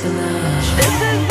tonight.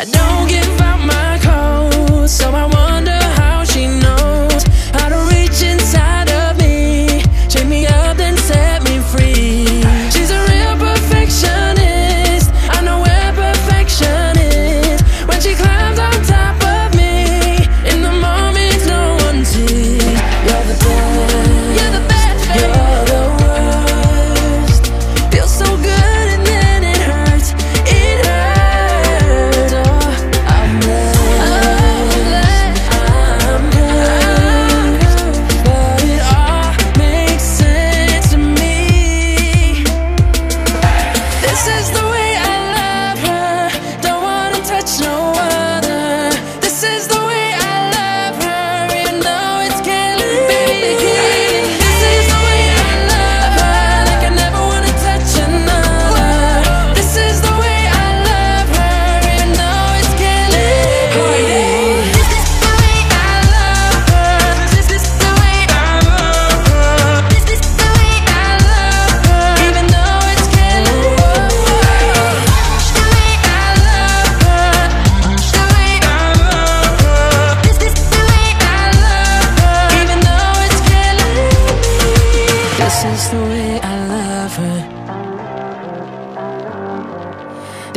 I don't give out my code, so I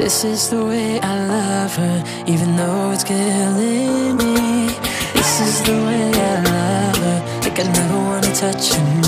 This is the way I love her, even though it's killing me. This is the way I love her, like I never wanna touch her.